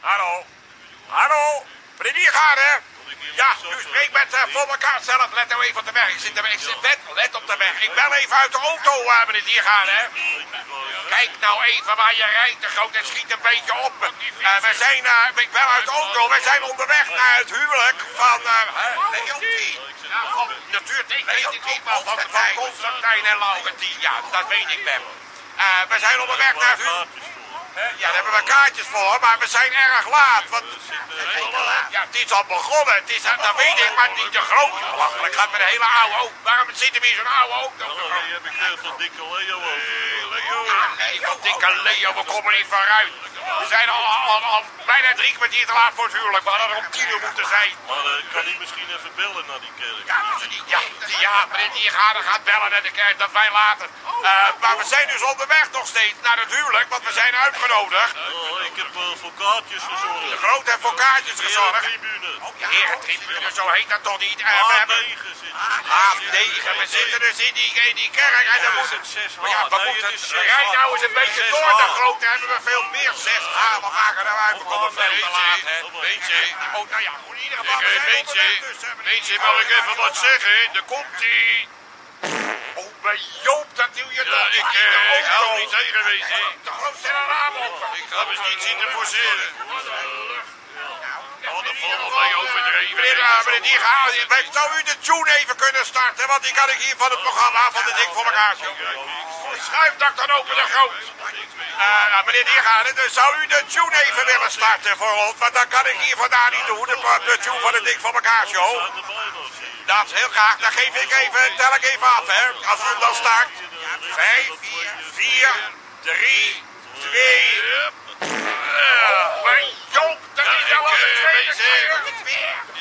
Hallo? Hallo? Meneer Diergaarde? Ja, u spreekt met uh, voor elkaar zelf. Let nou even op de weg. Ik zit, er, ik zit let, let op de weg. Ik bel even uit de auto, uh, meneer Diergaarde. Kijk nou even waar je rijdt, de groot. Schiet een beetje op. Uh, we zijn, uh, ik bel uit de auto. We zijn onderweg naar het huwelijk van... Uh, Leontien. Ja, van, natuurlijk, ik weet het niet, van, van, van Constantijn en Laurentien. Ja, dat weet ik wel. Uh, we zijn onderweg naar het huwelijk. Ja, daar hebben we kaartjes voor, maar we zijn erg laat. Want... Ja, het is al begonnen. Het is, dat weet ik, maar niet te groot. Belachelijk gaat met een hele oude auto. Waarom zitten we in zo'n oude auto? Oh, die heb ik uh, van dikke Leo over. Ja, nee, van dikke Leo, we komen niet vooruit. We zijn al, al, al, bijna drie kwartier te laat voor het huwelijk. We hadden er om tien uur moeten zijn. Maar uh, kan hij misschien even bellen naar die kerk? Ja, ja, ja meneer Diergaarde gaat bellen naar de kerk, dat wij later. Uh, maar we zijn dus onderweg nog steeds naar het huwelijk, want we zijn uitgenodigd. Oh, ik heb uh, voor kaartjes gezorgd. De grote voor kaartjes gezorgd. Herentribune. Oh, Herentribune, zo heet dat toch niet? Uh, Ah, we hebben... negen zit. A9, we zitten dus in die, in die kerk en dan moet het... zes Maar ja, we moeten... het H. nou eens een beetje door, de grote hebben we veel meer. 6H, we maken nou uit, we komen veel te laat. Mensen, Oh, nou ja, goed, in ieder geval, we mensen, Diergaarde. mag ik even wat zeggen? Daar komt-ie. Bij Joop, dat doe je Ja, toch ik, eh, ik hou niet tegen wezen. De grootste raam open. Ik ga me niet zitten forceren. Oh, dat valt wel mee overdreven. Meneer, uh, meneer Diergaard, zou u de tune even kunnen starten? Want die kan ik hier van het programma van de Dik voor elkaar show. Schuifdak dan open de groot. Uh, meneer Diergaard, dus zou u de tune even willen starten voor ons? Want dan kan ik hier vandaan niet doen, de, de tune van de Dik voor elkaar show. Dat is heel graag. Dan geef ik even, tel ik even af, hè. Als u hem dan start. Vijf, vier, drie, twee... Maar Joop, dat Ja, is al de eh, tweede keer.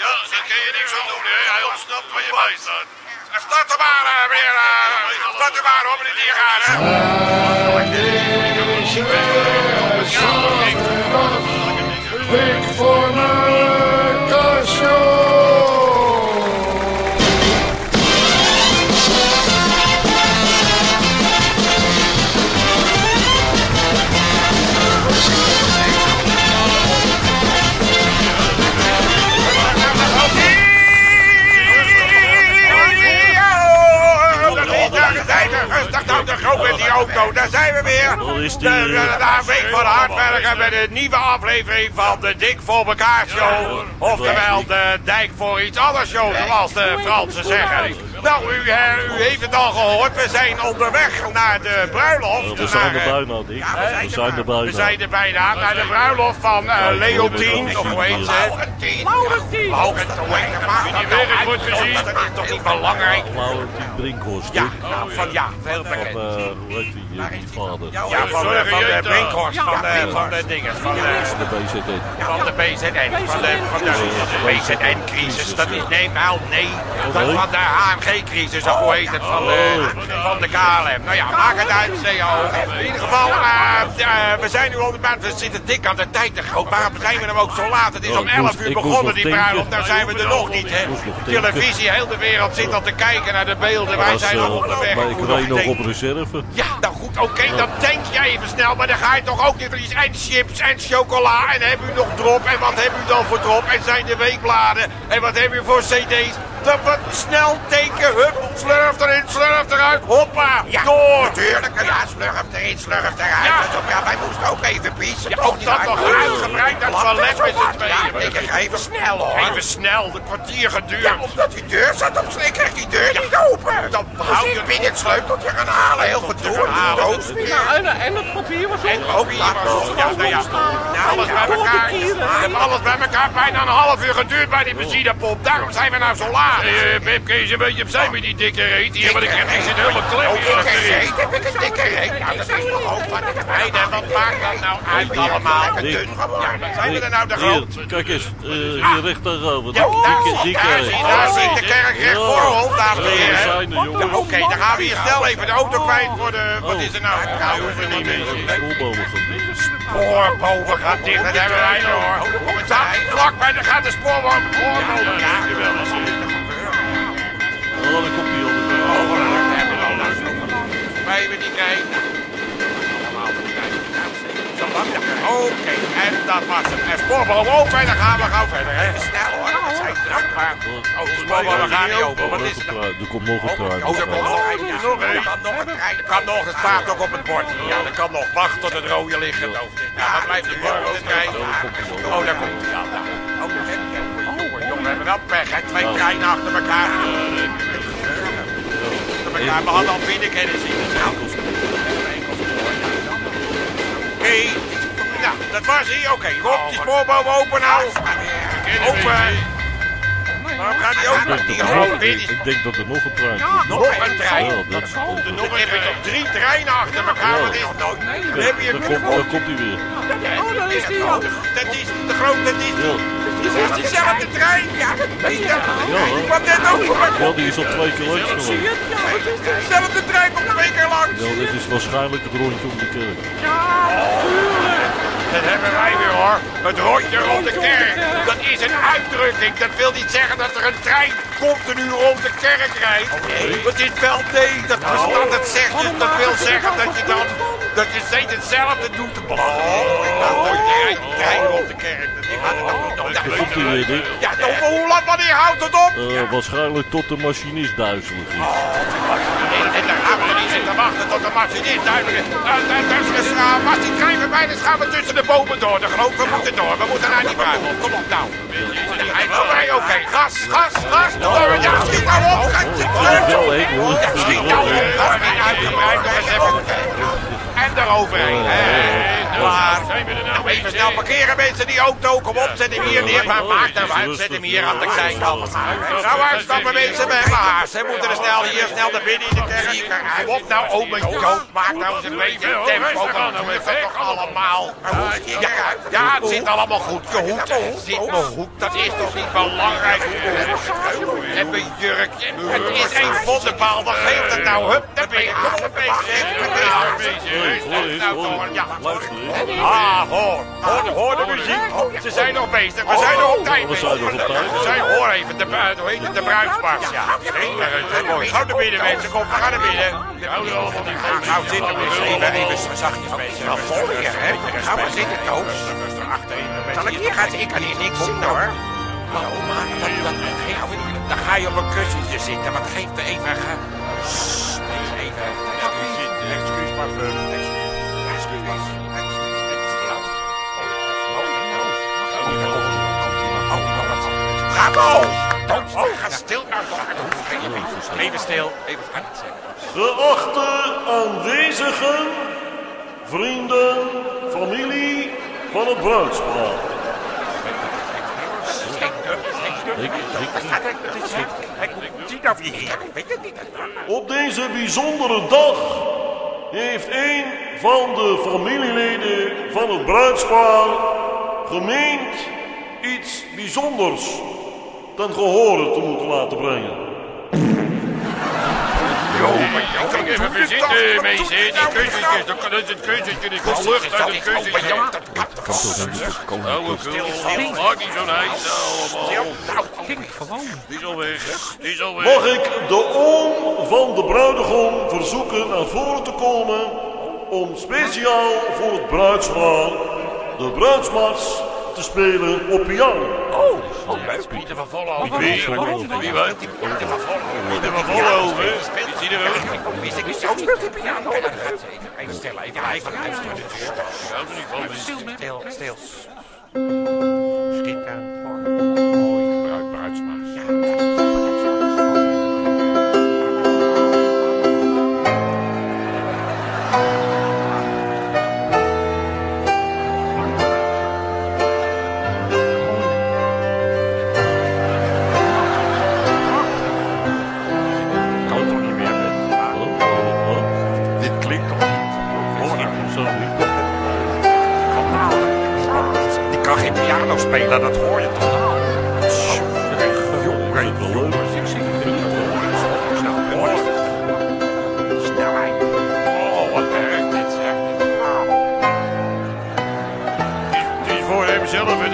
Ja, daar kun je niks aan doen, hè. Hij ontsnapt waar je bij staat. Start hem maar, eh, meneer. eh, Start hem maar, hoor, meneer Diergaard. hè. Wereld zaterdag, auto. Daar zijn we weer. Dat is De, die, de, eh, de week van hardwerken met een nieuwe aflevering van de Dik voor elkaar show. Oftewel de Dijk voor iets anders show, zoals de Fransen zeggen. Nou, u, eh, u heeft het al gehoord. We zijn onderweg naar de bruiloft. We zijn Naar, er eh, bijna, Dick. We zijn er we bijna. zijn er bijna naar de bruiloft van eh, Leontien, of hoe heet ze? Laurentien. Laurentien. Nou werk wordt gezien. Dat is toch niet belangrijk? Laurentien Brinkhorst, Ja, van ja, veel Van, bekend. eh, hoe heet die, die vader? Ja, van, de, van de Brinkhorst, van de, van de dingen, van de, De BZN. van de BZN, van de, van de BZN-crisis. Dat is, nee, wel, nee, dat is van de AMG-crisis, of hoe heet het, van de, van de KLM. Nou ja, maak het uit, CEO. In ieder geval, eh, eh, we zijn nu onder we zitten dik aan de tijd te groot. Waarom zijn we hem ook zo laat? Het is Oh, om ik 11 moest- uur begonnen, die bruiloft. Nou zijn we er nog niet, hè. Televisie, heel de wereld zit al te kijken naar de beelden. Wij zijn nog eh, onderweg. maar Ik reed nog op reserve. Ja, nou goed, oké, dan denk je even snel, maar dan ga je toch ook niet iets en chips en chocola en heb u nog drop en wat heb u dan voor drop en zijn de weekbladen en wat heb u voor cd's? Dan wat snel denken, hup, slurf erin, slurf eruit, hoppa, door. Natuurlijk, ja, slurf erin, slurf eruit. Ja. Op- ja, wij moesten ook even piezen. Ja, ook niet dat nog uitgebreid, dat toilet met z'n tweeën. Ja, even snel hoor. Even snel, de kwartier Ja, geduurd. omdat die deur zat op slot. Ik kreeg die deur niet open. Dan hou je- ben het sleuteltje gaan halen. Heel gedoe. Doos weer. En, en het papier was En op. ook hier was het, ja, nou ja, alles bij elkaar. hebben alles bij elkaar bijna een half uur geduurd bij die benzinepomp. Daarom zijn we nou zo laat. Hey, Pip, kun je eens een beetje opzij met die dikke reet? Hier, want ik, Dikke ik zit helemaal klem Oh, hier dikke achterin. reet. Heb ik een dikke reet? Nou, dat is toch ook wat ik heb Nee, en wat maakt dat nou uit allemaal? Dun geworden. Ja, zijn we er nou de groot? Kijk eens. eh, hier recht tegenover. Ja, daar Dikke, dikke daar reet. daar ik de kerk recht voor ons, dames en Ja, we heren. er. Ja, Oké, dan gaan we hier snel even de auto kwijt voor de... Wat is er nou? Nou, hoeven niet meer. Spoorbomen gaan dicht. Spoorboven gaat dicht, dat hebben wij er hoor. Daar, vlakbij, daar gaat de spoorboom. Spoorboven. Ja, Oh, dan komt die onder. Wij hebben die krijgen. Allemaal te krijgen. Zo Oké, en dat was het. En spoorbal open en dan gaan we gauw verder, hè? Snel hoor, we zijn druk, maar... Oh, de spoorbal, we gaan niet open. Wat is het? nou? Er komt nog een trein. Oh, er komt nog een. Één. Er kan nog een trein. Er kan nog, het staat ook op het bord. Ja, er kan nog. Wacht tot het rode licht gedooft is. Ja, dan blijft de volgende trein. Oh, daar komt hij al. daar. Oh, daar heb je. Jongen, jongen, we hebben wel pech? Twee treinen achter elkaar. Elkaar. We hadden al binnen kunnen zien. Nou, Oké. Nou, dat was hij. Oké, Rob, die spoorboom open nou. Open. Waarom gaat die open? Die gewoon weer die Ik denk dat er nog een trein komt. nog een trein. Ja, dat is heb je toch drie treinen achter elkaar. Wat is het Dan heb je Daar komt, hij weer. Oh, daar is die al. Dat is de grote, dat is Ja, dat is diezelfde trein. Ja, dat is dat. hoor. Ik kwam net ja die is al twee keer langs geweest. Dezelfde trein komt twee keer langs. Ja, dit is waarschijnlijk het rondje om de kerk. Dat hebben wij weer hoor. Het rondje rond de kerk. Dat is een uitdrukking. Dat wil niet zeggen dat er een trein continu rond de kerk rijdt. Het is wel nee. Dat bestaat. Dat zegt dus. Dat wil zeggen dat je dan. Dat je steeds hetzelfde doet. Oh, dat rondje rijdt een trein rond de kerk. Dat gaat het ook niet nog. Daar komt hij weer, Dick. Ja, nou, maar hoe lang wanneer houdt het op? Eh, waarschijnlijk tot de machinist duizelig is. En, en daar gaan we er niet zitten wachten tot de machinist duidelijk is. Uh, uh, dus, uh, als die trein voorbij is, gaan we tussen de bomen door. De geloof, we moeten door. We moeten naar die bruiloft. Kom op nou. Oké, oké. Gas, gas, gas. Door. Ja, schiet nou op. Ga- Ja, wel, hè, hoor. Ja, schiet nou op. Gas niet uitgebreid. Nog eens even. En eroverheen. hè. Klaar. Nou, even snel parkeren mensen die auto. Kom op, zet hem hier neer. Maar maak hem uit. Zet hem hier aan de zijkant. Nou, uitstappen mensen. We hebben haast. We moeten er snel hier snel naar binnen in de kerk. Kom op nou, oh mijn Joop. Maak nou eens een beetje tempo. Dan lukt het toch allemaal. Ja, ja, het zit allemaal goed. Je hoed zit me goed. Dat is toch niet belangrijk. En mijn jurkje. Het is een voddenbal. Wat geeft het nou? Hup, daar ben je. Kom op, Nou. Luister eens. Ah, hoor. Hoor, de- hoor de muziek. Ze zijn nog bezig. We zijn nog op tijd. We zijn nog op tijd. We zijn, hoor even, de, hoe heet het, de bruidsmars. Ja, mooi. Gauw naar binnen, mensen. Kom, we gaan naar binnen. Gauw zitten, mensen. Even, even zachtjes, mensen. Nou, vol hier, hè. Gauw maar zitten, Toos. Zal ik hier gaan? Ik kan hier niks zien, hoor. Nou, maar dat, dat. Dan ga je op een kussentje zitten. Wat geeft er even... Ga... Sst, Even. Excuus, excuus, parfum. Excuus, Bravo! Ga stil toch. Even stil. Even. Geachte aanwezigen, vrienden, familie van het bruidspaar. Op deze bijzondere dag heeft een van de familieleden van het bruidspaar gemeend iets bijzonders ten gehore te moeten laten brengen. Kijk even we zitten, mensen. Die kussentjes, dan kan het kussentje, die komt lucht uit het kussentje. Oude kul, maak niet zo'n heisa allemaal. Die is al weg, die is al weg. Mag ik de oom van de bruidegom verzoeken naar voren te komen om speciaal voor het bruidspaar de bruidsmars te spelen op piano? Pieter van Vollenhoven. Wie? Wie wat? Pieter van Vollenhoven. Die zie je er wel. Wist ik niet. Zo speelt die piano. Stil, even, niet van. mensen. Stil, stil.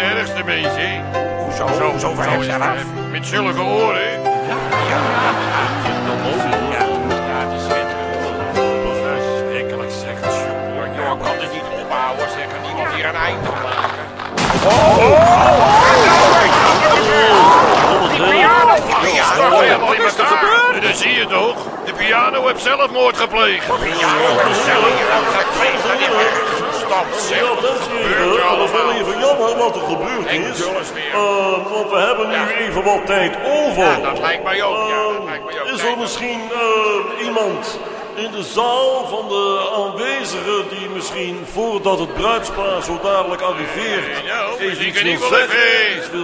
Het ergste, mensen. Hoezo? Zo, zo ver zelf. Met zulke oren. Ja, het is schitterend. Verschrikkelijk, zegt Jongen, jongen, kan dit niet ophouden, zeg. Die moet hier een eind aan maken. Stort helemaal in elkaar. Dat zie je toch? De piano heeft zelfmoord gepleegd. Ja, dames en heren, dat is wel even jammer wat er gebeurd is. Eh, want we hebben nu even wat tijd over. Ja, dat lijkt mij ook, ja. Dat lijkt mij ook. is er misschien eh, iemand in de zaal van de aanwezigen die misschien voordat het bruidspaar zo dadelijk arriveert... Nou, misschien kan ik wel even...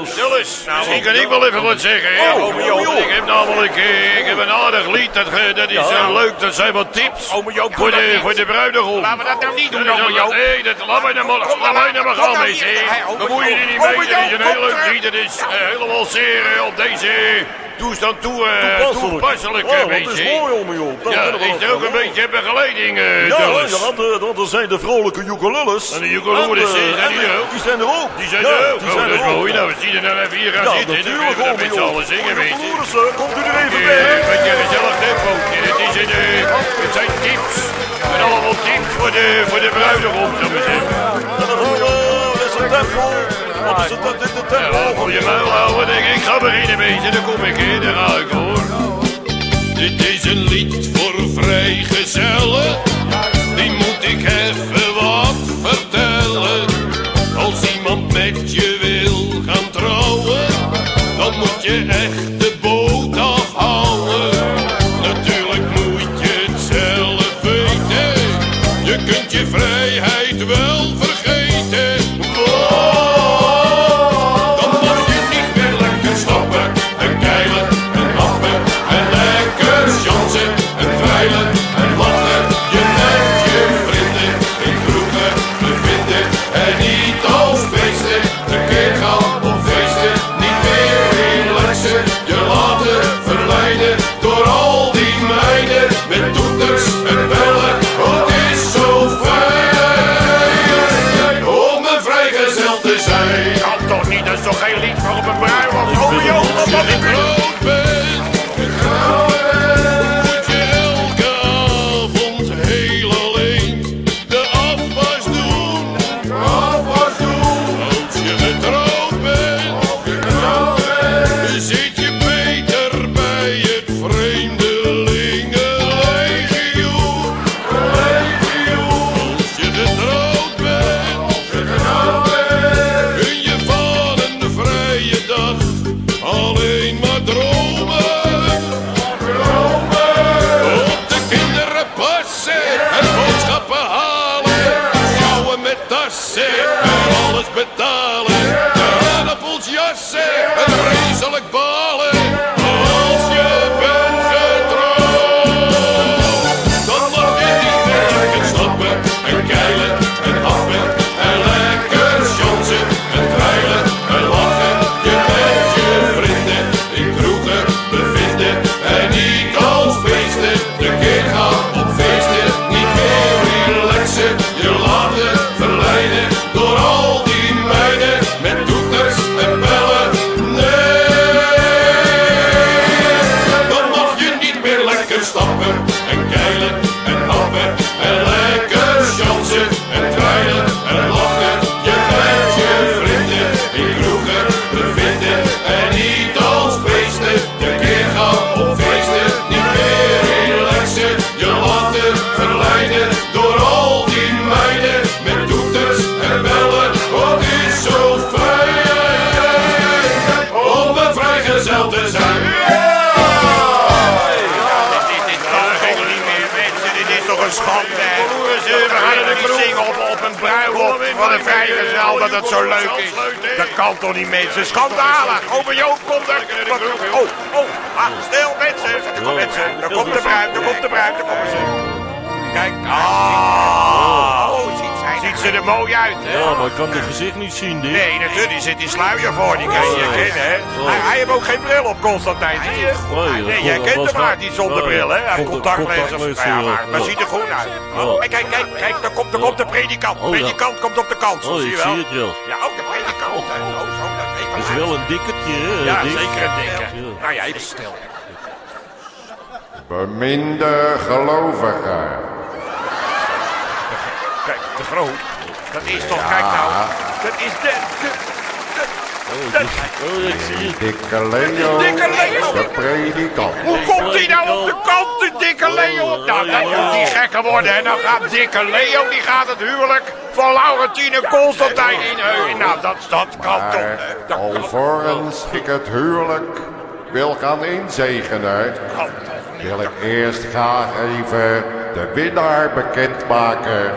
Nou, misschien kan ik wel even wat zeggen. Oh, Joop. Ik heb namelijk eh, ik heb een aardig lied, dat, is eh, leuk, dat zijn wat tips Ome Joop, voor de, niet. voor de bruidegom. Laten we dat nou niet doen, ome Joop. Nee, dat, laat mij nou maar, laat mij nou maar gaan, mensen. Dan moet je er niet mee, dat is een heel leuk lied. Dat is eh, helemaal zeer eh, op deze toestand toe, eh, toepasselijk. Ja, eh, dat is mensen. mooi, ome Joop. Daar Ja, we is ook een beetje begeleiding, eh Ja, ja want er zijn de vrolijke ukulelles. En de En, eh, zijn die er ook? Die zijn er ook. Die zijn Ja, er ook. die Oh, zijn dat is er mooi. Nou, als die er nou even hier gaan Ja, zitten, dan natuurlijk, kunnen we ome met z'n Joop. allen zingen, weet je. Eh, komt u er even Eh, bij. Een beetje een gezellig tempo. Het, is een, eh, het zijn tips. En allemaal tips voor de, voor de bruidegom, ik maar zeggen. En dan we, is tempo? Wat is het, dit de Ja, tempo? voor je houden, denk ik. Ga beginnen, beetje. Dan kom ik in, daar ga ik hoor. Dit is een lied voor dat is toch geen lied voor op een bruiloft? Joop, Als wat je mag dat het zo leuk is. Dat kan toch niet, mensen. Schandalig. Ome Joop komt er. Oh, oh. Ah, stil, mensen. Mensen. Daar komt de bruid, daar komt de bruid, daar komen ze. Kijk. Ah. Oh, ziet, ze er mooi uit, hè? Ja, maar ik kan het gezicht niet zien, dit. Nee, natuurlijk, die zit die sluier voor, die kan je herkennen, hè? Hij, hij heeft ook geen bril op, Constantijn, zie je? Nee, Nee, jij kent hem maar, die zonder bril, hè? Hij heeft contactlenzen. Ja, maar, maar Ja. ziet er goed uit. Oh, kijk, kijk, kijk, daar komt, daar komt de predikant. De Oh, predikant komt op de Oh, zie ik je wel? zie het wel. Ja, ook de predikant. Oh, dat is wel een dikketje, hè? Ja, zeker een dikke. Nou ja, even stil. Beminde gelovigen, te groot. Dat is toch, kijk nou. Dat is de... de, de dat, Oh, ik zie het. Dikke Leo, Dikke Leo. de predikant. hoe komt hij nou op de kant, de dikke Leo? Nou, dat moet niet gekker worden. En dan gaat dikke Leo, die gaat het huwelijk van Laurentine Constantijn inheugen. Nou, dat, dat kan toch. Maar Dat kan alvorens ik het huwelijk wil gaan inzegenen, wil ik eerst graag even de winnaar bekendmaken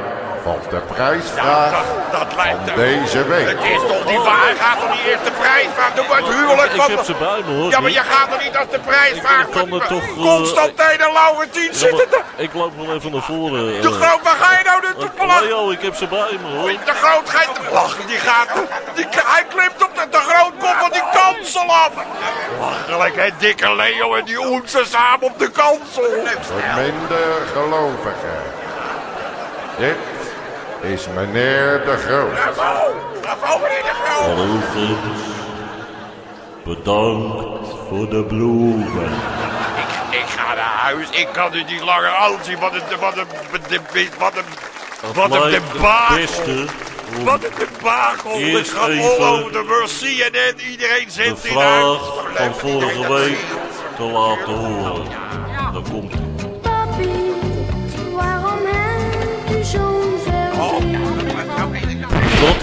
van de prijsvraag dat, dat lijkt van deze week. Het is toch niet waar? Hij gaat toch niet eerst de prijs vragen? Doe maar het huwelijk Ik van... heb ze bij me hoor. Ja, maar je gaat toch niet als de prijs vraagt? kan er toch, eh, Constantijn en Laurentien Ja, zitten er. Ik loop wel even naar voren. De eh. Groot, waar ga je nou naartoe Oh, lachen? Leo, ik heb ze bij me hoor. De Groot gaat lachen, die gaat... Die, hij klimt op de, de Groot komt van die kansel af. Lachelijk, hè, dikke Leo en die Oense samen op de kansel. Minder gelovigen. Dit is meneer de Groot. Bravo, bravo meneer de Groot. Frits. Bedankt voor de bloemen. Ik, ik ga naar huis, ik kan u niet langer aanzien. Wat een, wat een, wat een, wat een, wat een het debakel. Wat een debakel. Ik Eerst ga even all over de world, CNN, iedereen de zit in huis. vraag van vorige week te laten horen. Daar komt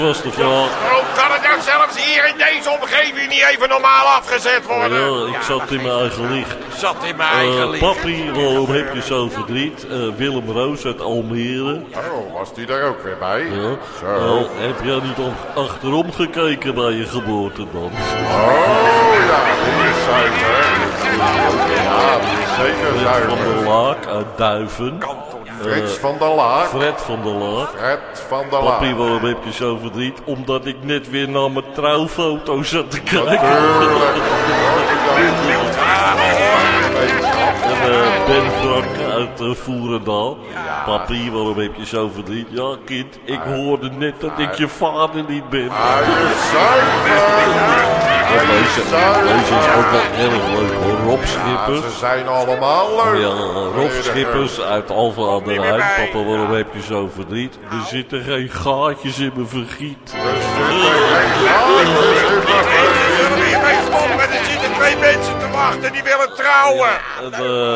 Dat was de vraag. Waarom kan het nou zelfs hier in deze omgeving niet even normaal afgezet worden? Ja, ik zat in mijn eigen licht. zat in mijn eigen Eh, licht. papi, waarom heb je zo verdriet? Eh, Willem Roos uit Almere. Oh, was die er ook weer bij? Ja. Zo. Eh, heb jij niet al achterom gekeken bij je geboorte dan? Oh ja, die is zuiver. Ja, zeker Fred van der zuiver. Laak uit Duiven. Frits van der Laak. Fred van der Laak. Fred van der Papi, Laak. waarom heb je zo verdriet? Omdat ik net weer naar mijn trouwfoto zat te kijken. Uit uh, Voerendaal. Papi, waarom heb je zo verdriet? Ja, kind, ik hoorde net dat ik je vader niet ben. Zuiver. En deze, deze is ook wel erg leuk hoor. Rob Ja, ze zijn allemaal leuk. Ja, Rob Schippers uit Alphen aan de Rijn. Papa, waarom heb je zo verdriet? Er zitten geen gaatjes in mijn vergiet. Er zitten twee die willen trouwen. En, eh,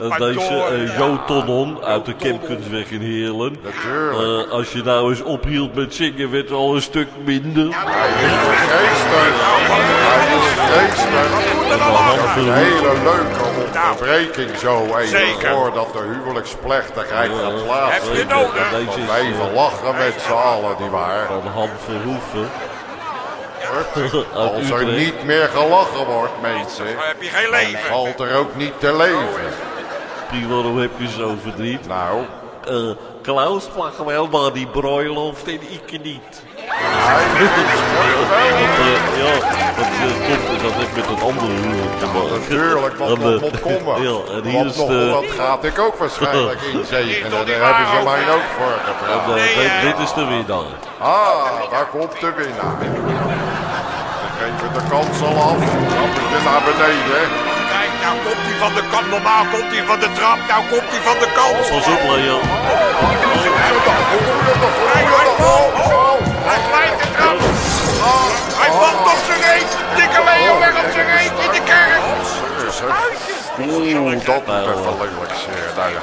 en maar deze door, eh, ja. Jo Tonon uit de Kempkunstweg in Heerlen. Natuurlijk. Eh, als je nou eens ophield met zingen, werd het al een stuk minder. Hij is geestig. Hij is geestig. Een hele leuke onderbreking zo even Zeker. voordat de huwelijksplechtigheid gaat plaatsen. Heb je nodig? Lachen met z'n allen, nietwaar? van Han Verhoeven. Als er niet meer gelachen wordt, mensen, Dan heb je geen dan leven. valt er ook niet te leven. Papi, waarom heb je zo verdriet? Nou, Eh, Klaus mag wel naar die bruiloft en ik niet. is Want, eh, ja, dat eh, komt dat heeft met een andere huwelijk te maken. Natuurlijk, nog eh, moet komen. Ja, en hier Want is de... wat gaat ik ook waarschijnlijk inzegenen. Daar hebben ze mij ook voor gevraagd. eh, dit, eh, dit is de winnaar. Ah, daar komt de winnaar. Ik even de kansel af. Trappetje naar beneden. Nou komt hij van de kant. Normaal komt hij van de trap. Nou komt hij van de kant. Pas op, Leo. Hij hij valt. Oh, Hij glijdt de trap. Hij valt op zijn reet. Dikke Leo weg op zijn reet in de kerk. Oeh, dat moet even lelijk zeer. Nou ja,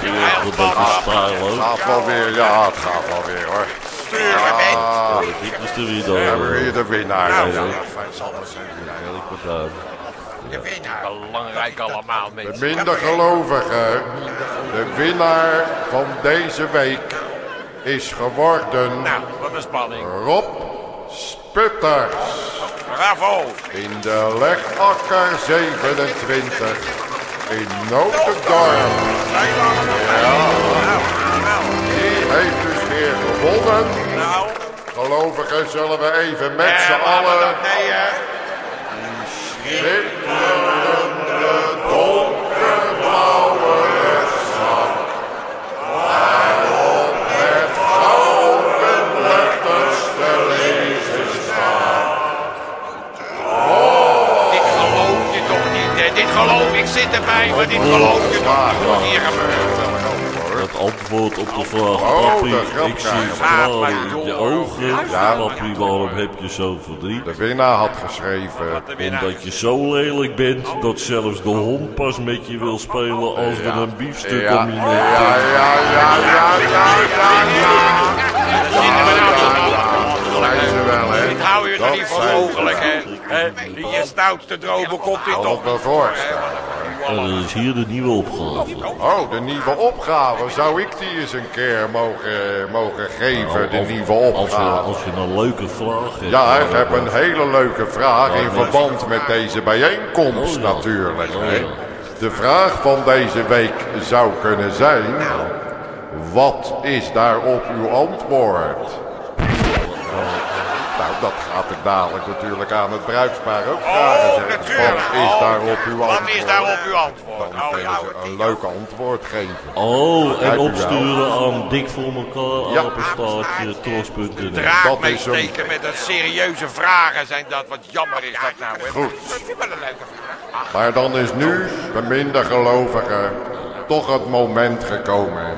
Je hebt een beetje stijl, hoor. gaat wel weer. Ja, het gaat wel weer hoor. Ah, Dit is de we hebben winnaar. weer de winnaar. Nou, Ja, ja. fijn zal het zijn. Erik Partij. De winnaar. Belangrijk allemaal, De mensen. minder gelovigen, de winnaar van deze week is geworden Nou, wat een spanning. Rob Sputters Bravo. in de Legakker 27 in Notendorp. Nou, nou, Die heeft dus weer gewonnen. nou. Gelovigen zullen we even met Eh, z'n allen Nee, op de vraag. Oh, Papi, ik zie tranen in je ogen. Ja. Papi, waarom heb je zo verdriet? De winnaar had geschreven. Omdat je zo lelijk bent dat zelfs de hond pas met je wil spelen als er een biefstuk Ja, om je ja, nek ja, ja, ja, ja, ja, ja. Zijn ze wel, hè? Ik hou je er niet voor mogelijk, hè? Hè? Je stoutste dromen komt dit toch? ik me voorstellen. En is hier de nieuwe opgave. Oh, de nieuwe opgave. Zou ik die eens een keer mogen, mogen geven, de nieuwe Als je, opgave? als je een leuke vraag hebt. Ja, ik heb een hele leuke vraag in verband met deze bijeenkomst Oh, ja. natuurlijk. Oh, ja. De vraag van deze week zou kunnen zijn... Wat is daarop uw antwoord? Nou, dat gaat dadelijk natuurlijk aan het bruidspaar ook vragen. Oh, zeggen. natuurlijk. Wat is Oh, daarop uw antwoord? Wat is daarop uw antwoord? Dan Oh, ze een leuk antwoord geven. Oh, en opsturen aan dik voor elkaar, Ja. Dat is steken met een serieuze vragen zijn dat. Wat jammer is dat nou, hè? Goed. Ik vind wel een leuke vraag. Maar dan is nu, de minder gelovigen, toch het moment gekomen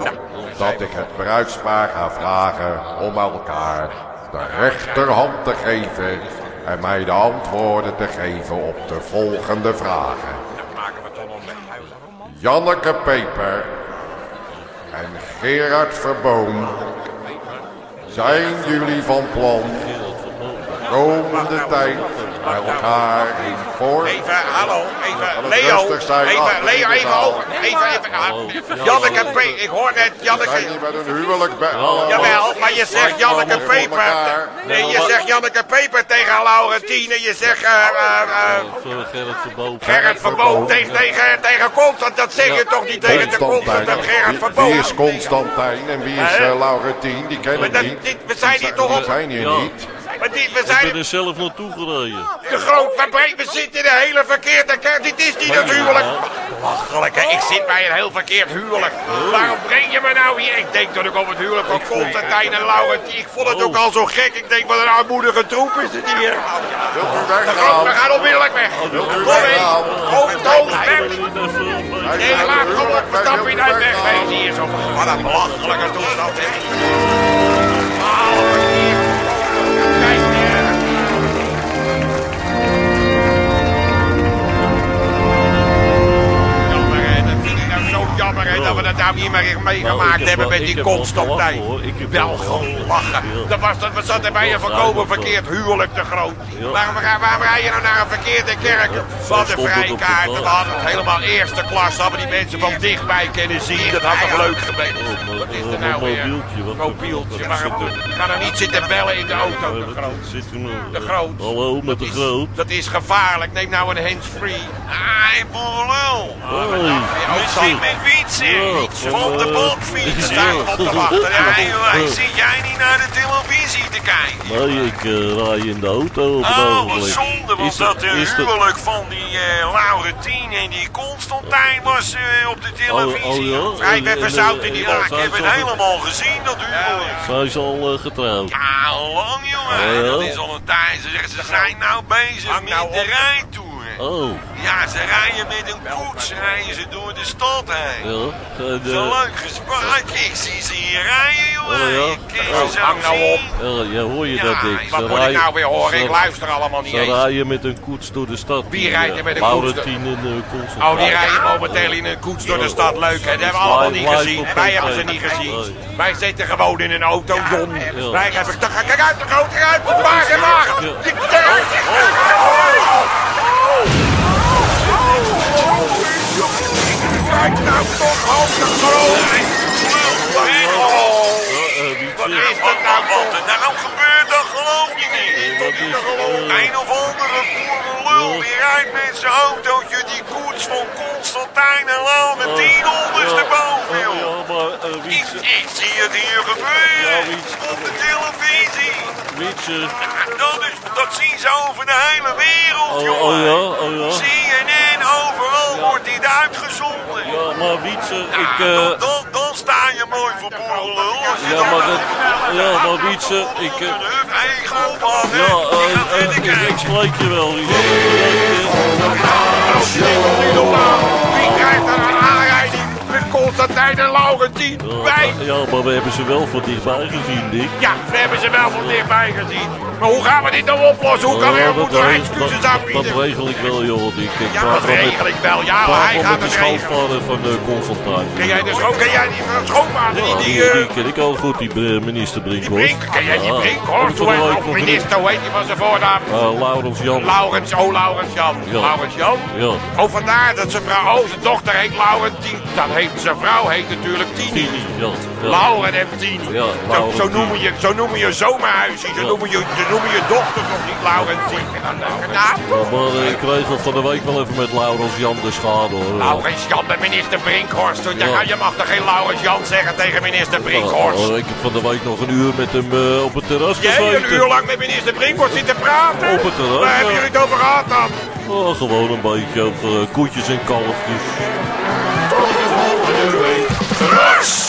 dat ik het bruidspaar ga vragen om elkaar de rechterhand te geven en mij de antwoorden te geven op de volgende vragen. Janneke Peper en Gerard Verboom, zijn jullie van plan de komende tijd bij elkaar in voor... Even, hallo, even, het Leo, even, Leo, even over, even, even, Janneke P, ik hoor net, Janneke, die met een huwelijk bij... jawel, maar je zegt Janneke Peper, nee, je zegt Janneke Peper tegen Laurentine, je zegt, eh, eh, eh, Gerrit Verboom. Gerrit Verboom tegen, tegen, tegen Constant, dat zeg je toch niet tegen de Constant en Gerrit Wie, Verboom? wie is Constantijn en wie is Hè? uh, Laurentien? Die ken Maar ik dat- niet. we zijn hier toch op- zijn hier Ja. niet. Maar die, we Ik ben zijn er zelf naartoe gereden. de groot fabriek, we zitten in een hele verkeerde kerk, dit is niet het huwelijk. Belachelijk, hè, ik zit bij een heel verkeerd huwelijk. Waarom breng je me nou hier? Ik denk dat ik op het huwelijk van Constantijn en Laurentien, ik vond het ook al zo gek. Ik denk, wat een armoedige troep is het hier. De groot, we gaan onmiddellijk weg. Kom mee. Kom, Toos, weg. Nee, laat gewoon we stappen in uit weg. zo. Wat een belachelijke toestand, hè. Dat we dat nou niet meer Nou, meegemaakt heb hebben met die hoor. Ik Wel gewoon gelachen. Dat was, dat, we zaten bij een begrijp het verkeerd huwelijk te groot. Waarom, ga- waarom rij je nou naar een verkeerde kerk? We hadden stond het op de vrijkaarten, we kaart. hadden het helemaal eerste klas. Hadden die mensen van dichtbij kunnen zien. Dat had toch leuk geweest. Oh, Wat is er nou weer? mobieltje, wat- Mobieltje. wat- Maar wat- ga er niet zitten bellen in de auto, Eh, de wat groot. Nou? De groot. Hallo, met de groot. Dat is gevaarlijk. Neem nou een handsfree. Ai, boerlul. Hoi. Misschien met fietsen. Ja, Iets van, van de band fietsen. Daar op te wachten. Nee, wij, zit jij niet naar de televisie te kijken? Nee, ik eh, rij in de auto op het Oh, wat zonde, want Is dat is er- huwelijk van die eh Laurentien en die Constantijn was eh, op de Oh, oh televisie. ja? Wrijf even En, zout eh, in die ja, wak. Ik heb het al- helemaal gezien, dat huwelijk. Zij is al eh, getrouwd. Ja, lang jongen. Oh, ja? Dat is al een tijd. Ze zeggen, ze zijn nou bezig Hang met nou de rijtoer. Oh, Ja, ze rijden met een koets, rijden ze door de stad heen. ja. Eh, de- Zo leuk gesprek. Ik zie ze hier rijden, jongen. Oh, ja? Ik ze hang zo nou op. zien. Ja, ja, hoor je Ja, dat, Dick? Wat Ze moet ik nou weer horen? ze- Ik luister allemaal niet Ze eens. rijden met een koets door de stad. Wie Die, rijdt er eh, met een koets? Laurentien en uh, Constantijn. Oh, die rijden momenteel in een koets door de stad. Leuk, hè? Dat hebben we allemaal niet gezien. Wij hebben ze niet gezien. Nee. Wij zitten gewoon in een auto, Jon. Ja. Wij hebben... Kijk uit, de kijk uit! Wagen, wagen! Kijk nou toch, hoofd de Ja, eh, wie Wat is dat nou Wat nou gebeurt, dat geloof Wat is eh, Een of andere boerenlul die rijdt met zijn autootje die koets van Constantijn en Laurentien ondersteboven, Oh, joh. ja, maar eh, Ik, Wietse, ik zie het hier gebeuren. Ja, Op de televisie. Wietse. Dat, is, dat zien ze over de hele wereld, Oh, jongen. oh ja, oh ja. CNN, overal wordt dit uitgezonden. Ja, maar Wietse, ik... Ja, eh, mooi voor boerenlul. Ja, maar dat... Ja, maar Wietse, ik... eh, ja, eh, eh, verder ik, ik spreek je wel. Ik, Wie krijgt er een Constantijn en Laurentien. Wij. Ja, maar we hebben ze wel van dichtbij gezien, Dick. Ja, we hebben ze wel van dichtbij gezien. Maar hoe gaan we dit nou oplossen? Hoe kan Ja, moeten excuses dat, aanbieden? dat regel ik wel, joh, Dick. Ik Ja, dat regel ik wel. Ja, hij gaat de het regelen. schoonvader van de Constantijn. Ken jij dus ook? Ken jij die schoonvader? Ja, Die, die, die, eh, die ken ik al goed, die eh, minister die Brinkhorst. Brink. Ken jij die Ja, Brink heb hoor? ik van de Hoe heet minister, hoe heet die van zijn voornaam? Eh, Laurens Jan. Laurens, oh Laurens Jan. Ja. Laurens Jan? Ja. Oh, vandaar dat zijn vrouw, oh, zijn dochter heet Laurentien. Dan heeft zijn vrouw heet natuurlijk Tini. Tini. Lauren en Tini. Ja, zo, Lauren zo, en noemen je, zo noemen je zomerhuisje. Zo, Ja. noemen je, zo noemen je dochter nog niet Laurentien. En dan denk ik, nou, Ja, maar ik regel van de week wel even met Laurens Jan de schade, hoor. Laurens Jan bij minister Brinkhorst. Je, Ja. je mag toch geen Laurens Jan zeggen tegen minister Brinkhorst? Ja, ik heb van de week nog een uur met hem eh, op het terras Jij gezeten. een uur lang met minister Brinkhorst zitten praten? Op het terras, Waar ja. hebben jullie het over gehad dan? Oh, gewoon een beetje over eh, koetjes en kalfjes. Terras!